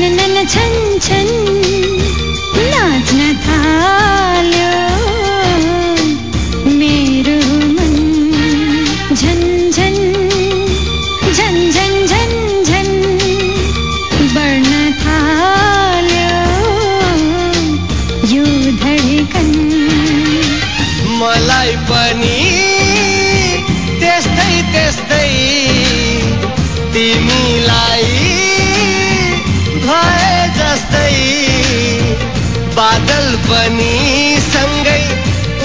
Non छन छन नाच्न थाल्यो मेरो मन झन झन झन मलाई पनि पनि सँगै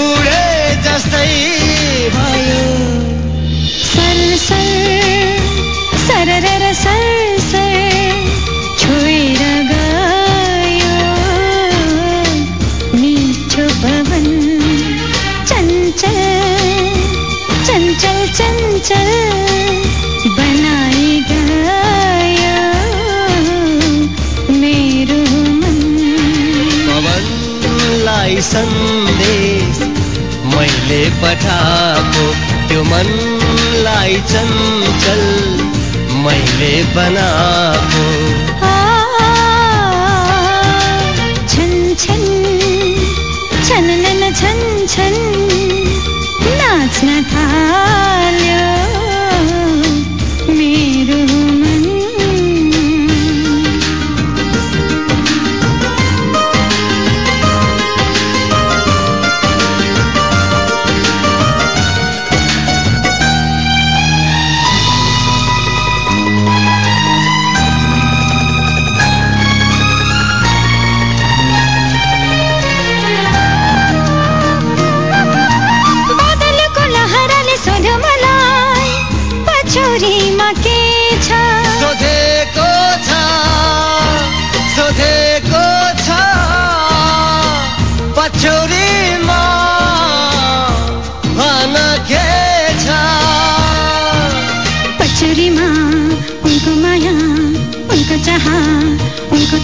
उडे जस्तै भयो। सर सर सररर सर सर छोएर गयो। मिठो पवन चञ्चल चञ्चल चञ्चल बनाइ पवनलाई सन्देश मैले पठाएको त्यो मनलाई चञ्चल मैले बनाएको जहाँ उनको